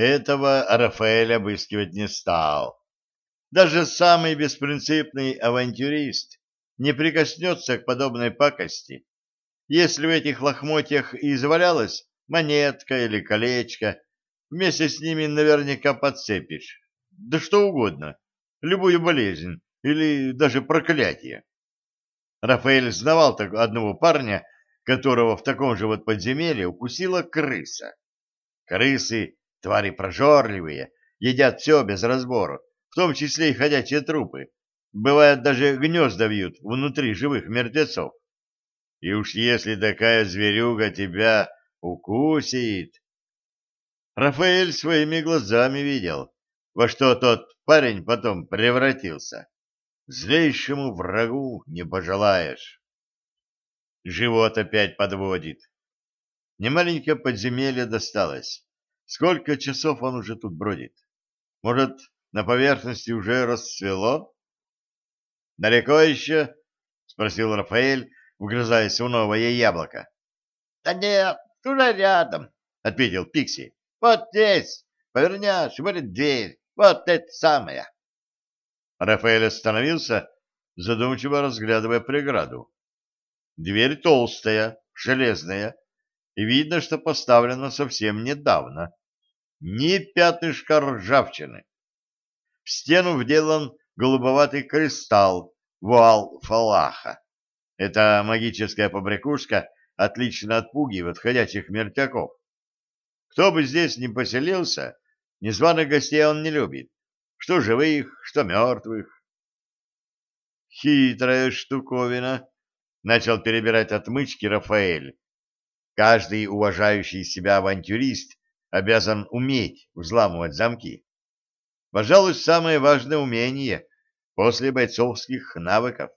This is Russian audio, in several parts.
Этого Рафаэль обыскивать не стал. Даже самый беспринципный авантюрист не прикоснется к подобной пакости, если в этих лохмотьях и извалялась монетка или колечко, вместе с ними наверняка подцепишь. Да что угодно, любую болезнь или даже проклятие. Рафаэль знавал одного парня, которого в таком же вот подземелье укусила крыса. Крысы — твари прожорливые, едят все без разбору, в том числе и ходячие трупы. Бывает, даже гнезда вьют внутри живых мертвецов. И уж если такая зверюга тебя укусит... Рафаэль своими глазами видел, во что тот парень потом превратился. Злейшему врагу не пожелаешь. Живот опять подводит. Немаленькое подземелье досталось. Сколько часов он уже тут бродит? Может, на поверхности уже расцвело? — Далеко еще? — спросил Рафаэль, вгрызаясь в новое яблоко. — Да нет, уже рядом, — ответил Пикси. — Вот здесь, повернешь, будет дверь, вот это самая. Рафаэль остановился, задумчиво разглядывая преграду. Дверь толстая, железная, и видно, что поставлена совсем недавно. Ни пятнышка ржавчины. В стену вделан голубоватый кристалл вуал фалаха. Эта магическая побрякушка отлично отпугивает ходячих мертвяков. Кто бы здесь ни поселился, незваных гостей он не любит. Что живых, что мертвых. Хитрая штуковина, — начал перебирать отмычки Рафаэль. Каждый уважающий себя авантюрист обязан уметь взламывать замки. Пожалуй, самое важное умение после бойцовских навыков.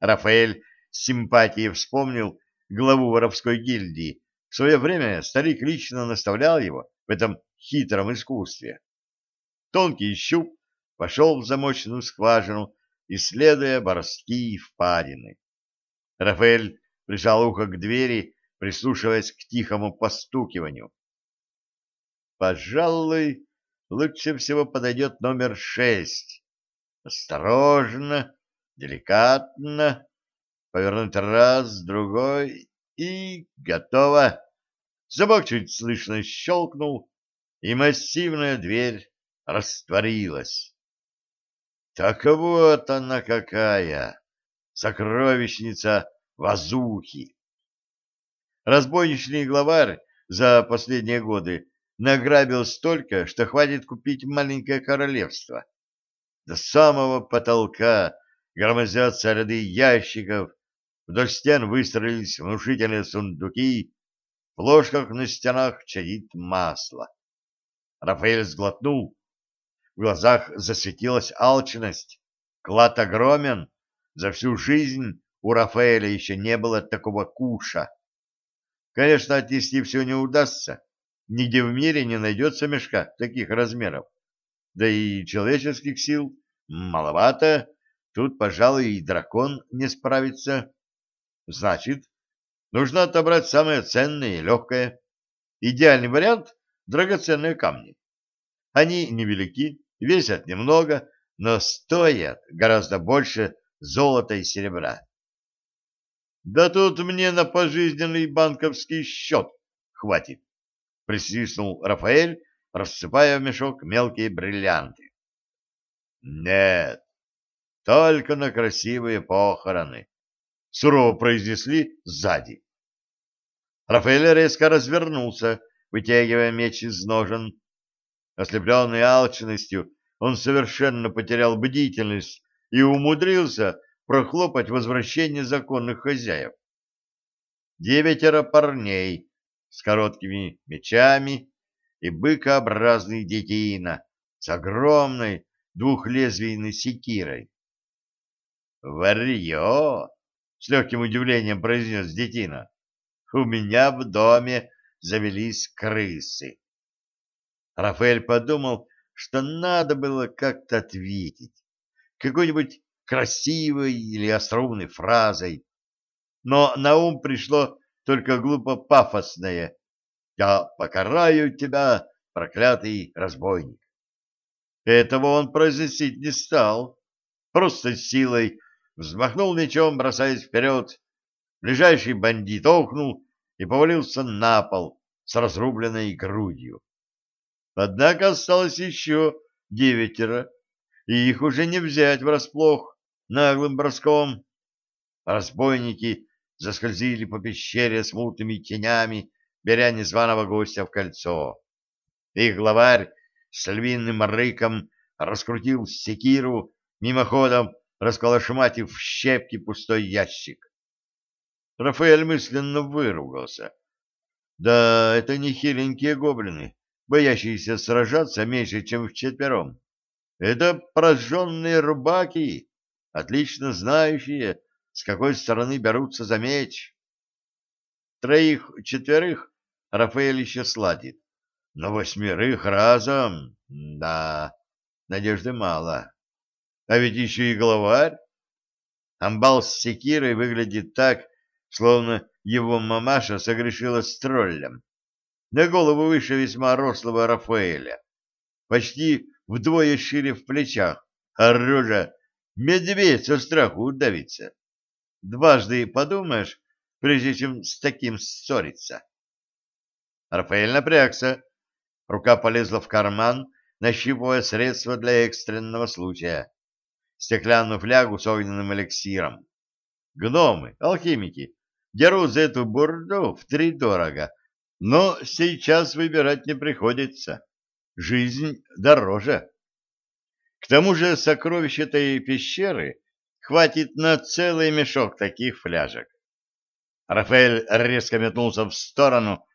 Рафаэль с симпатией вспомнил главу воровской гильдии. В свое время старик лично наставлял его в этом хитром искусстве. Тонкий щуп пошел в замочную скважину, исследуя борозки и впадины. Рафаэль прижал ухо к двери, прислушиваясь к тихому постукиванию. Пожалуй, лучше всего подойдет номер шесть. Осторожно, деликатно, повернуть раз, другой и готово. Замок чуть слышно щелкнул, и массивная дверь растворилась. Так вот она какая, сокровищница Вазухи. Разбойничный главарь за последние годы награбил столько, что хватит купить маленькое королевство. До самого потолка громозятся ряды ящиков, вдоль стен выстроились внушительные сундуки, в ложках на стенах чадит масло. Рафаэль сглотнул, в глазах засветилась алчность. Клад огромен, за всю жизнь у Рафаэля еще не было такого куша. Конечно, отнести все не удастся, Нигде в мире не найдется мешка таких размеров. Да и человеческих сил маловато. Тут, пожалуй, и дракон не справится. Значит, нужно отобрать самое ценное и легкое. Идеальный вариант — драгоценные камни. Они невелики, весят немного, но стоят гораздо больше золота и серебра. Да тут мне на пожизненный банковский счет хватит присвистнул Рафаэль, рассыпая в мешок мелкие бриллианты. Нет, только на красивые похороны, сурово произнесли сзади. Рафаэль резко развернулся, вытягивая меч из ножен. Ослепленный алчностью, он совершенно потерял бдительность и умудрился прохлопать возвращение законных хозяев. Девятеро парней с короткими мечами и быкообразный детина с огромной двухлезвийной секирой. «Варьё!» — с легким удивлением произнес детина. «У меня в доме завелись крысы». Рафаэль подумал, что надо было как-то ответить, какой-нибудь красивой или остроумной фразой, но на ум пришло только глупо пафосное. «Я покараю тебя проклятый разбойник. Этого он произносить не стал, просто силой взмахнул мечом, бросаясь вперед. Ближайший бандит охнул и повалился на пол с разрубленной грудью. Однако осталось еще девятеро, и их уже не взять врасплох наглым броском. Разбойники заскользили по пещере с мутными тенями, беря незваного гостя в кольцо. Их главарь с львиным рыком раскрутил секиру, мимоходом расколошматив в щепки пустой ящик. Рафаэль мысленно выругался. Да, это не хиленькие гоблины, боящиеся сражаться меньше, чем в четвером. Это прожженные рубаки, отлично знающие, с какой стороны берутся за меч. Троих-четверых Рафаэль еще сладит, но восьмерых разом, да, надежды мало. А ведь еще и главарь. Амбал с секирой выглядит так, словно его мамаша согрешила с троллем. На голову выше весьма рослого Рафаэля, почти вдвое шире в плечах, а рожа медведь со страху удавится. Дважды подумаешь, прежде чем с таким ссориться. Рафаэль напрягся. Рука полезла в карман, нащипывая средства для экстренного случая. Стеклянную флягу с огненным эликсиром. Гномы, алхимики, дерут за эту бурду втридорого, но сейчас выбирать не приходится. Жизнь дороже. К тому же сокровищ этой пещеры Хватит на целый мешок таких фляжек. Рафаэль резко метнулся в сторону,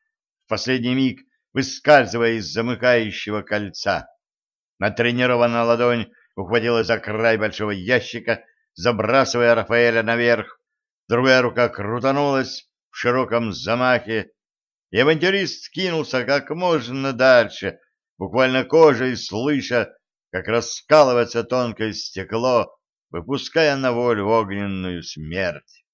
в последний миг выскальзывая из замыкающего кольца. Натренированная ладонь ухватилась за край большого ящика, забрасывая Рафаэля наверх. Другая рука крутанулась в широком замахе, и авантюрист кинулся как можно дальше, буквально кожей слыша, как раскалывается тонкое стекло, выпуская на волю огненную смерть.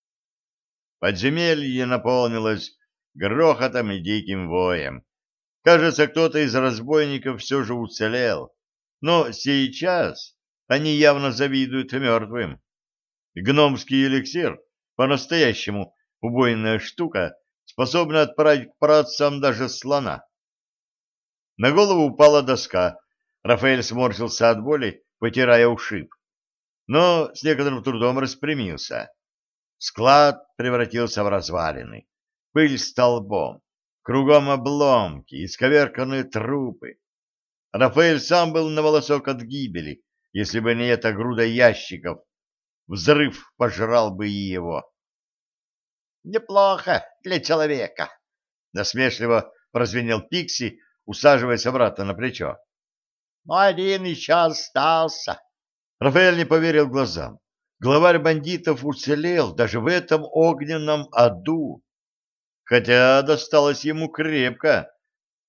Подземелье наполнилось грохотом и диким воем. Кажется, кто-то из разбойников все же уцелел, но сейчас они явно завидуют мертвым. Гномский эликсир, по-настоящему убойная штука, способна отправить к працам даже слона. На голову упала доска. Рафаэль сморщился от боли, потирая ушиб но с некоторым трудом распрямился. Склад превратился в развалины, пыль столбом, кругом обломки, исковерканные трупы. Рафаэль сам был на волосок от гибели, если бы не эта груда ящиков. Взрыв пожрал бы и его. «Неплохо для человека», — насмешливо прозвенел Пикси, усаживаясь обратно на плечо. «Но один еще остался». Рафаэль не поверил глазам. Главарь бандитов уцелел даже в этом огненном аду. Хотя досталось ему крепко.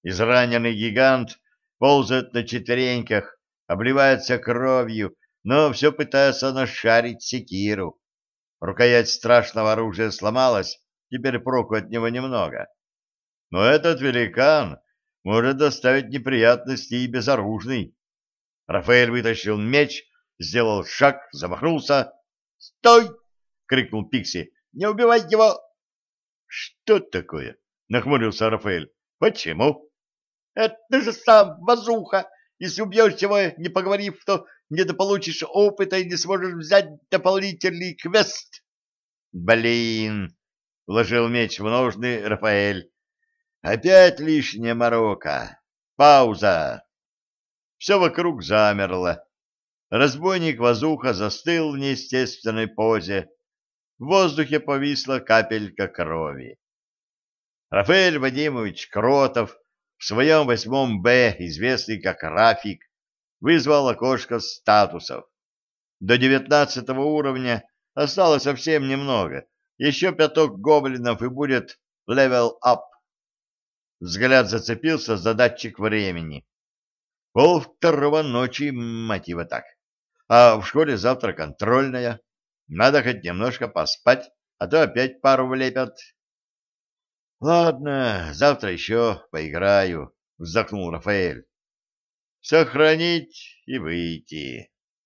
Израненный гигант ползает на четвереньках, обливается кровью, но все пытается нашарить секиру. Рукоять страшного оружия сломалась, теперь проку от него немного. Но этот великан может доставить неприятности и безоружный. Рафаэль вытащил меч сделал шаг, замахнулся. «Стой!» — крикнул Пикси. «Не убивай его!» «Что такое?» — нахмурился Рафаэль. «Почему?» «Это же сам Базуха! Если убьешь его, не поговорив, то недополучишь опыта и не сможешь взять дополнительный квест». «Блин!» — вложил меч в ножны Рафаэль. «Опять лишняя морока. Пауза!» Все вокруг замерло. Разбойник Вазуха застыл в неестественной позе. В воздухе повисла капелька крови. Рафаэль Вадимович Кротов в своем восьмом Б, известный как Рафик, вызвал окошко статусов. До девятнадцатого уровня осталось совсем немного. Еще пяток гоблинов и будет level up. Взгляд зацепился за датчик времени. Пол второго ночи, мать его так. А в школе завтра контрольная. Надо хоть немножко поспать, а то опять пару влепят. Ладно, завтра еще поиграю. вздохнул Рафаэль. Сохранить и выйти.